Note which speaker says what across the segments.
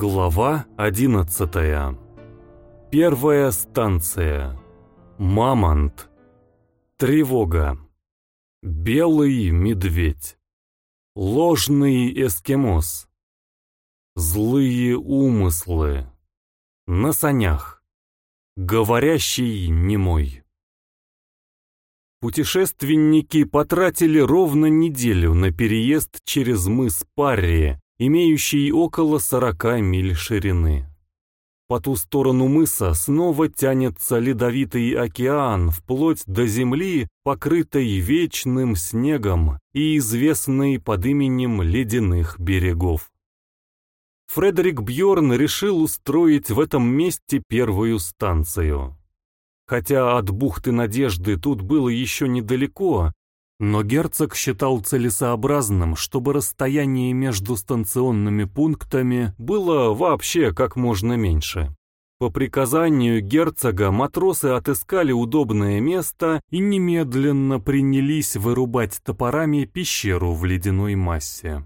Speaker 1: Глава одиннадцатая. Первая станция. Мамонт. Тревога. Белый медведь. Ложный эскимос. Злые умыслы. На санях. Говорящий немой. Путешественники потратили ровно неделю на переезд через мыс Парри, имеющий около 40 миль ширины. По ту сторону мыса снова тянется ледовитый океан вплоть до земли, покрытой вечным снегом и известной под именем ледяных берегов. Фредерик Бьорн решил устроить в этом месте первую станцию. Хотя от бухты Надежды тут было еще недалеко, но герцог считал целесообразным, чтобы расстояние между станционными пунктами было вообще как можно меньше. По приказанию герцога матросы отыскали удобное место и немедленно принялись вырубать топорами пещеру в ледяной массе.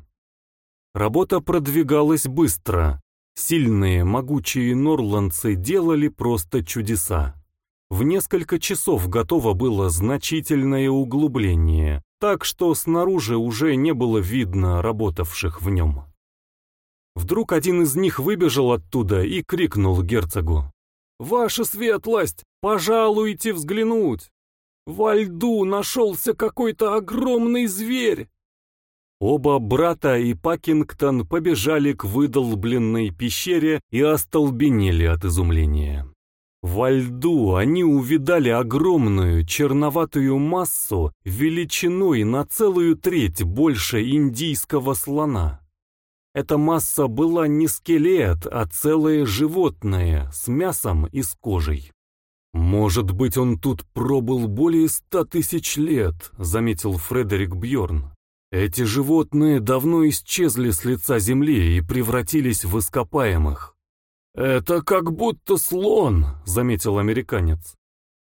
Speaker 1: Работа продвигалась быстро. Сильные, могучие норландцы делали просто чудеса. В несколько часов готово было значительное углубление, так что снаружи уже не было видно работавших в нем. Вдруг один из них выбежал оттуда и крикнул герцогу. «Ваша светлость, пожалуйте взглянуть! Во льду нашелся какой-то огромный зверь!» Оба брата и Пакингтон побежали к выдолбленной пещере и остолбенели от изумления. Во льду они увидали огромную черноватую массу величиной на целую треть больше индийского слона. Эта масса была не скелет, а целое животное с мясом и с кожей. «Может быть, он тут пробыл более ста тысяч лет», — заметил Фредерик Бьорн. «Эти животные давно исчезли с лица земли и превратились в ископаемых. «Это как будто слон», — заметил американец.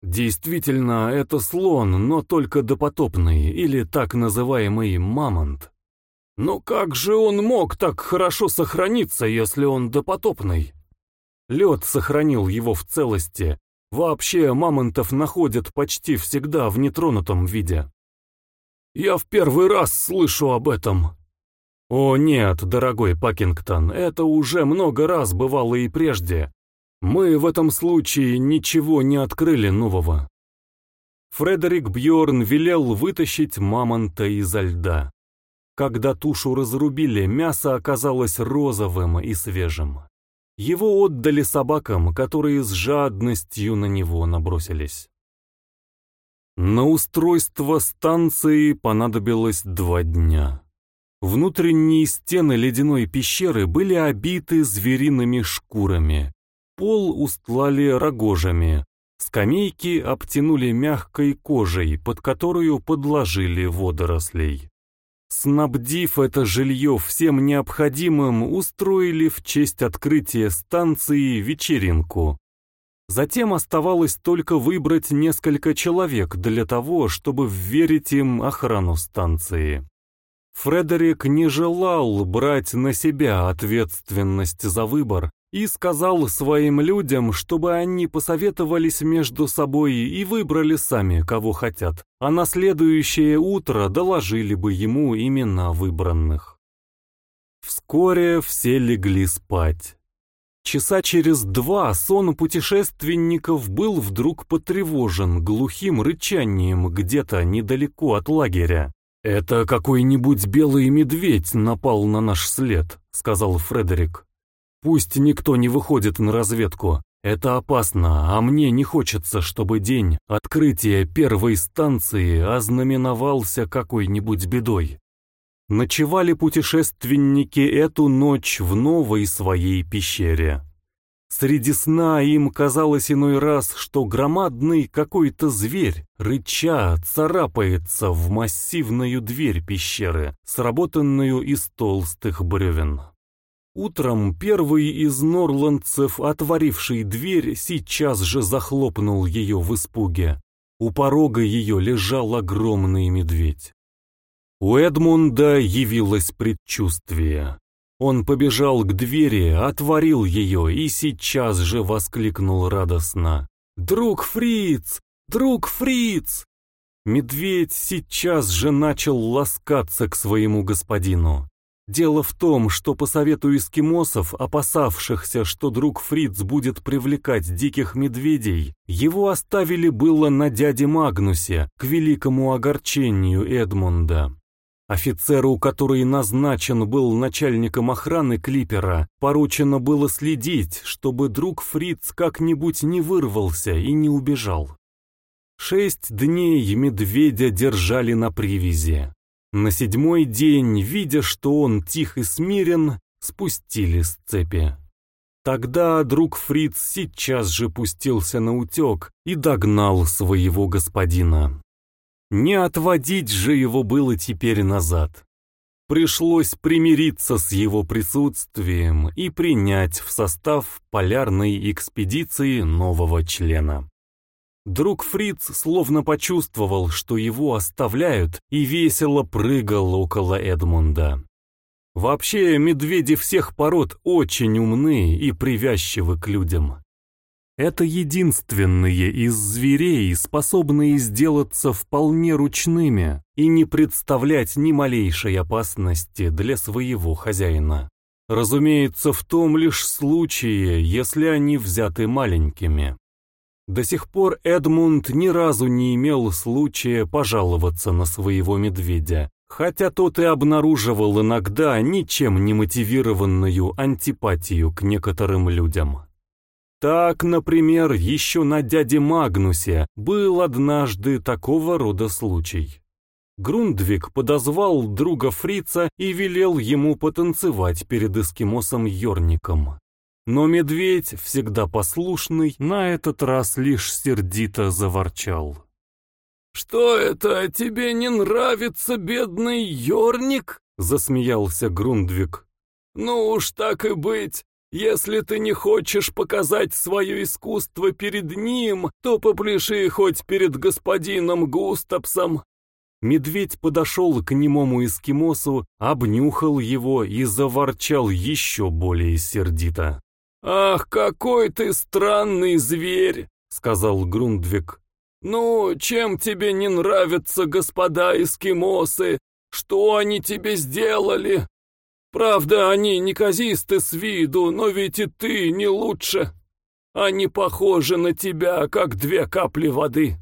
Speaker 1: «Действительно, это слон, но только допотопный, или так называемый мамонт. Но как же он мог так хорошо сохраниться, если он допотопный?» Лед сохранил его в целости. Вообще, мамонтов находят почти всегда в нетронутом виде. «Я в первый раз слышу об этом», «О нет, дорогой Пакингтон, это уже много раз бывало и прежде. Мы в этом случае ничего не открыли нового». Фредерик Бьорн велел вытащить мамонта изо льда. Когда тушу разрубили, мясо оказалось розовым и свежим. Его отдали собакам, которые с жадностью на него набросились. На устройство станции понадобилось два дня. Внутренние стены ледяной пещеры были обиты звериными шкурами. Пол устлали рогожами. Скамейки обтянули мягкой кожей, под которую подложили водорослей. Снабдив это жилье всем необходимым, устроили в честь открытия станции вечеринку. Затем оставалось только выбрать несколько человек для того, чтобы вверить им охрану станции. Фредерик не желал брать на себя ответственность за выбор и сказал своим людям, чтобы они посоветовались между собой и выбрали сами, кого хотят, а на следующее утро доложили бы ему имена выбранных. Вскоре все легли спать. Часа через два сон путешественников был вдруг потревожен глухим рычанием где-то недалеко от лагеря. «Это какой-нибудь белый медведь напал на наш след», — сказал Фредерик. «Пусть никто не выходит на разведку. Это опасно, а мне не хочется, чтобы день открытия первой станции ознаменовался какой-нибудь бедой». Ночевали путешественники эту ночь в новой своей пещере. Среди сна им казалось иной раз, что громадный какой-то зверь, рыча, царапается в массивную дверь пещеры, сработанную из толстых бревен. Утром первый из норландцев, отворивший дверь, сейчас же захлопнул ее в испуге. У порога ее лежал огромный медведь. У Эдмунда явилось предчувствие. Он побежал к двери, отворил ее и сейчас же воскликнул радостно. «Друг Фриц! Друг Фриц!» Медведь сейчас же начал ласкаться к своему господину. Дело в том, что по совету эскимосов, опасавшихся, что друг Фриц будет привлекать диких медведей, его оставили было на дяде Магнусе, к великому огорчению Эдмунда. Офицеру, который назначен был начальником охраны клипера, поручено было следить, чтобы друг Фриц как-нибудь не вырвался и не убежал. Шесть дней медведя держали на привязи. На седьмой день, видя, что он тих и смирен, спустили с цепи. Тогда друг Фриц сейчас же пустился на утек и догнал своего господина. Не отводить же его было теперь назад. Пришлось примириться с его присутствием и принять в состав полярной экспедиции нового члена. Друг Фриц словно почувствовал, что его оставляют, и весело прыгал около Эдмунда. Вообще, медведи всех пород очень умны и привязчивы к людям. Это единственные из зверей, способные сделаться вполне ручными и не представлять ни малейшей опасности для своего хозяина. Разумеется, в том лишь случае, если они взяты маленькими. До сих пор Эдмунд ни разу не имел случая пожаловаться на своего медведя, хотя тот и обнаруживал иногда ничем не мотивированную антипатию к некоторым людям. Так, например, еще на дяде Магнусе был однажды такого рода случай. Грундвик подозвал друга Фрица и велел ему потанцевать перед эскимосом Йорником. Но медведь, всегда послушный, на этот раз лишь сердито заворчал.
Speaker 2: «Что это, тебе не нравится, бедный Йорник?» — засмеялся Грундвик. «Ну уж так и быть. Если ты не хочешь показать свое искусство перед ним, то попляши хоть перед господином Густапсом».
Speaker 1: Медведь подошел к немому эскимосу, обнюхал его и заворчал еще более сердито.
Speaker 2: «Ах, какой ты странный зверь!» — сказал Грундвик. «Ну, чем тебе не нравятся господа эскимосы? Что они тебе сделали? Правда, они неказисты с виду, но ведь и ты не лучше. Они похожи на тебя, как две капли воды».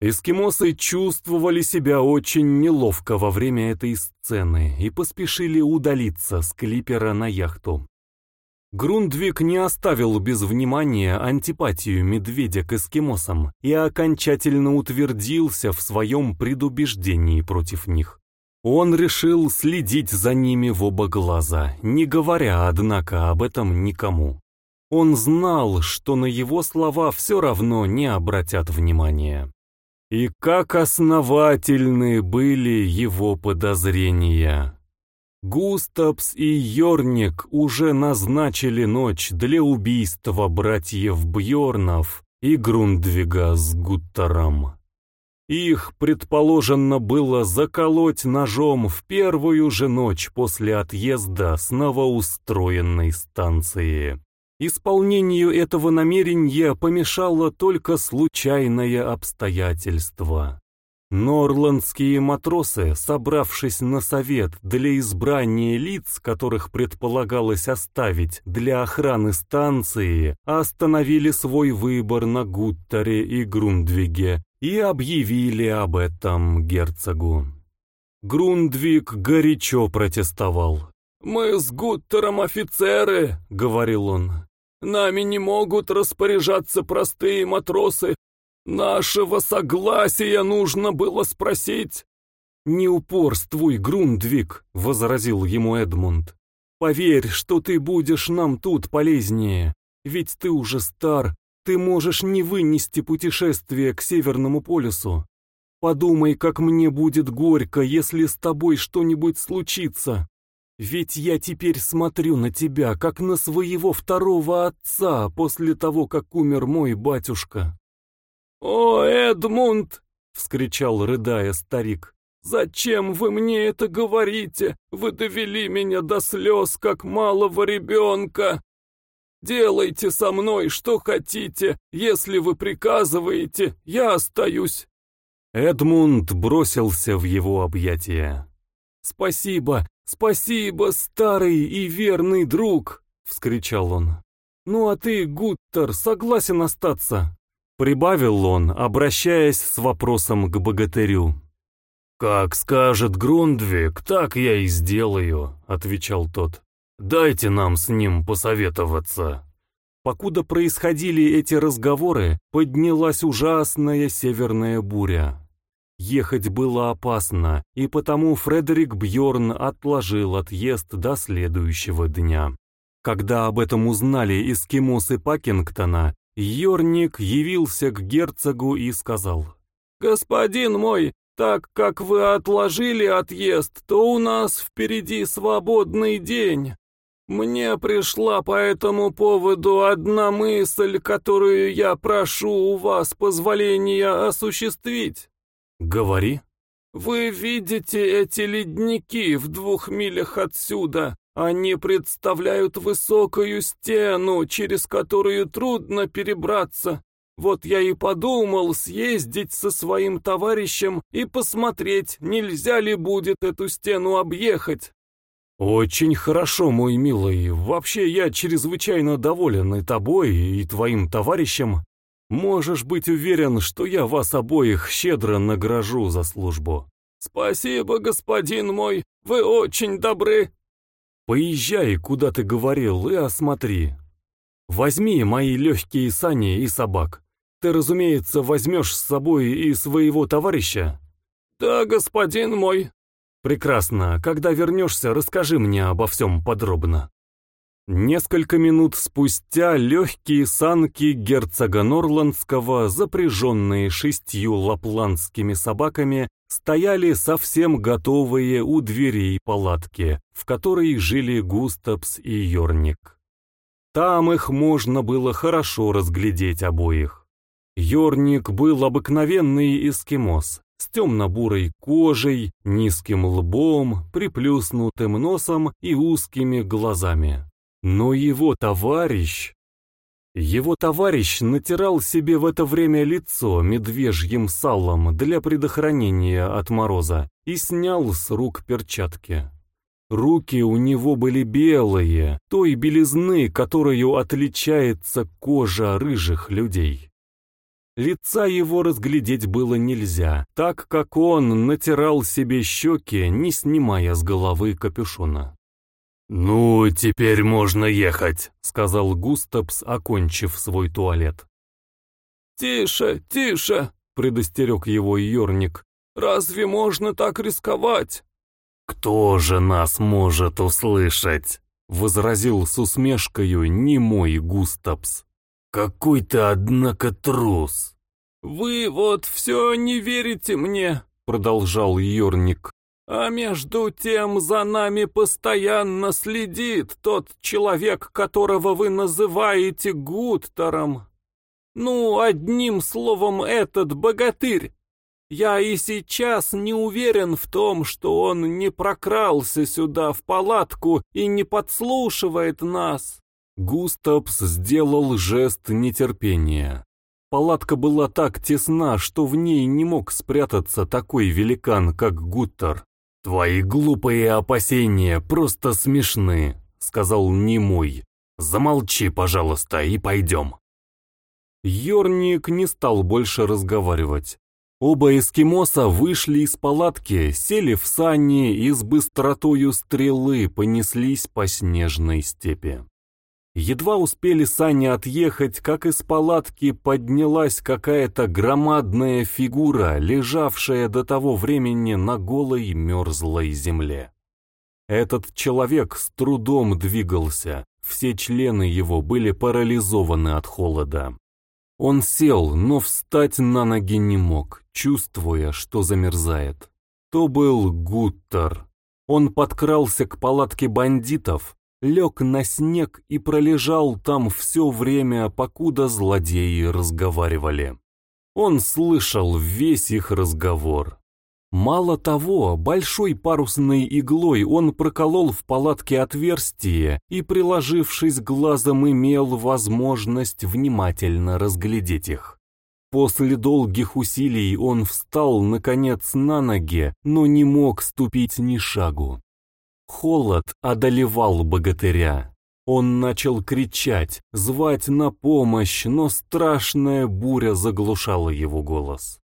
Speaker 1: Эскимосы чувствовали себя очень неловко во время этой сцены и поспешили удалиться с клипера на яхту. Грундвик не оставил без внимания антипатию медведя к эскимосам и окончательно утвердился в своем предубеждении против них. Он решил следить за ними в оба глаза, не говоря, однако, об этом никому. Он знал, что на его слова все равно не обратят внимания. И как основательны были его подозрения. Густапс и Йорник уже назначили ночь для убийства братьев Бьорнов и Грундвига с Гуттером. Их предположено было заколоть ножом в первую же ночь после отъезда с новоустроенной станции. Исполнению этого намерения помешало только случайное обстоятельство. Норландские матросы, собравшись на совет для избрания лиц, которых предполагалось оставить для охраны станции, остановили свой выбор на Гуттере и Грундвиге и объявили об этом герцогу. Грундвиг горячо протестовал.
Speaker 2: «Мы с Гуттером офицеры», — говорил он. «Нами не могут распоряжаться простые матросы, «Нашего согласия нужно было спросить!»
Speaker 1: «Не упорствуй, Грундвик», — возразил ему Эдмунд. «Поверь, что ты будешь нам тут полезнее, ведь ты уже стар, ты можешь не вынести путешествие к Северному полюсу. Подумай, как мне будет горько, если с тобой что-нибудь случится. Ведь я теперь смотрю на тебя, как на своего второго отца после того, как умер мой батюшка.
Speaker 2: «О, Эдмунд!»
Speaker 1: — вскричал, рыдая, старик.
Speaker 2: Зачем вы мне это говорите? Вы довели меня до слез, как малого ребенка. Делайте со мной что хотите. Если вы приказываете, я остаюсь».
Speaker 1: Эдмунд бросился в его объятия. «Спасибо, спасибо, старый и верный друг!» — вскричал он. «Ну а ты, Гуттер, согласен остаться?» Прибавил он, обращаясь с вопросом к богатырю.
Speaker 3: «Как скажет Грундвик, так я и сделаю», — отвечал тот. «Дайте нам с ним посоветоваться».
Speaker 1: Покуда происходили эти разговоры, поднялась ужасная северная буря. Ехать было опасно, и потому Фредерик Бьорн отложил отъезд до следующего дня. Когда об этом узнали эскимосы Пакингтона, Йорник явился к герцогу и сказал,
Speaker 2: «Господин мой, так как вы отложили отъезд, то у нас впереди свободный день. Мне пришла по этому поводу одна мысль, которую я прошу у вас позволения осуществить».
Speaker 1: «Говори».
Speaker 2: «Вы видите эти ледники в двух милях отсюда?» Они представляют высокую стену, через которую трудно перебраться. Вот я и подумал съездить со своим товарищем и посмотреть, нельзя ли будет эту стену объехать.
Speaker 1: «Очень хорошо, мой милый. Вообще я чрезвычайно доволен и тобой, и твоим товарищем. Можешь быть уверен, что я вас обоих щедро награжу за службу».
Speaker 2: «Спасибо, господин мой, вы очень добры»,
Speaker 1: Поезжай, куда ты говорил, и осмотри. Возьми мои легкие сани и собак. Ты, разумеется, возьмешь с собой и своего товарища?
Speaker 2: Да, господин мой.
Speaker 1: Прекрасно. Когда вернешься, расскажи мне обо всем подробно. Несколько минут спустя легкие санки герцога Норландского, запряженные шестью лапландскими собаками, стояли совсем готовые у дверей палатки, в которой жили Густапс и Йорник. Там их можно было хорошо разглядеть обоих. Йорник был обыкновенный эскимос, с темно-бурой кожей, низким лбом, приплюснутым носом и узкими глазами. Но его товарищ его товарищ натирал себе в это время лицо медвежьим салом для предохранения от мороза и снял с рук перчатки. Руки у него были белые, той белизны, которую отличается кожа рыжих людей. Лица его разглядеть было нельзя, так как он натирал себе щеки, не снимая с головы капюшона.
Speaker 3: «Ну, теперь можно ехать», —
Speaker 1: сказал Густапс, окончив свой туалет.
Speaker 2: «Тише, тише», — предостерег его Йорник. «Разве можно так рисковать?»
Speaker 3: «Кто же нас может услышать?» — возразил с усмешкою немой Густапс. «Какой ты, однако, трус!»
Speaker 2: «Вы вот все не верите мне», — продолжал Йорник. А между тем за нами постоянно следит тот человек, которого вы называете Гуттером. Ну, одним словом, этот богатырь. Я и сейчас не уверен в том, что он не прокрался сюда в палатку и не подслушивает нас.
Speaker 1: Густапс сделал жест нетерпения. Палатка была так тесна, что в ней не мог спрятаться такой великан, как Гуттер.
Speaker 3: «Твои глупые опасения просто смешны», — сказал немой. «Замолчи, пожалуйста, и пойдем».
Speaker 1: Йорник не стал больше разговаривать. Оба эскимоса вышли из палатки, сели в сани и с быстротою стрелы понеслись по снежной степи. Едва успели сани отъехать, как из палатки поднялась какая-то громадная фигура, лежавшая до того времени на голой мерзлой земле. Этот человек с трудом двигался, все члены его были парализованы от холода. Он сел, но встать на ноги не мог, чувствуя, что замерзает. То был Гуттер. Он подкрался к палатке бандитов, лег на снег и пролежал там все время, покуда злодеи разговаривали. Он слышал весь их разговор. Мало того, большой парусной иглой он проколол в палатке отверстие и, приложившись глазом, имел возможность внимательно разглядеть их. После долгих усилий он встал, наконец, на ноги, но не мог ступить ни шагу. Холод одолевал богатыря. Он начал кричать, звать на помощь, но страшная буря заглушала его голос.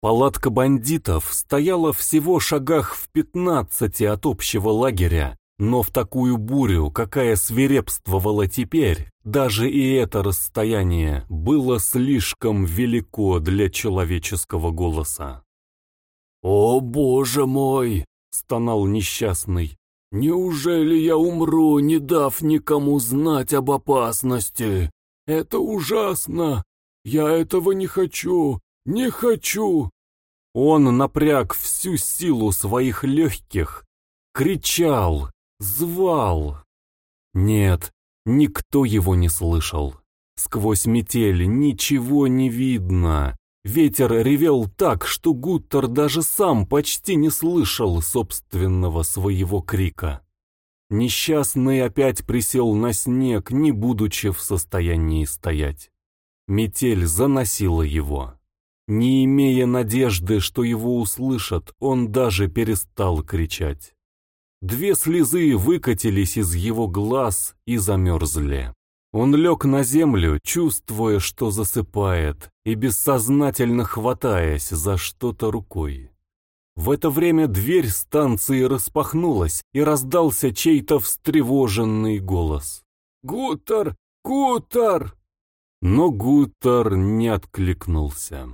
Speaker 1: Палатка бандитов стояла всего шагах в пятнадцати от общего лагеря, но в такую бурю, какая свирепствовала теперь, даже и это расстояние было слишком велико для человеческого голоса.
Speaker 2: «О, боже мой!» — стонал несчастный. «Неужели я умру, не дав никому знать об опасности? Это ужасно! Я этого не хочу! «Не хочу!»
Speaker 1: Он напряг всю силу своих легких, кричал, звал. Нет, никто его не слышал. Сквозь метель ничего не видно. Ветер ревел так, что Гуттер даже сам почти не слышал собственного своего крика. Несчастный опять присел на снег, не будучи в состоянии стоять. Метель заносила его. Не имея надежды, что его услышат, он даже перестал кричать. Две слезы выкатились из его глаз и замерзли. Он лег на землю, чувствуя, что засыпает, и бессознательно хватаясь за что-то рукой. В это время дверь станции распахнулась, и раздался чей-то встревоженный голос.
Speaker 2: «Гутер! Гутер!»
Speaker 1: Но Гутер не откликнулся.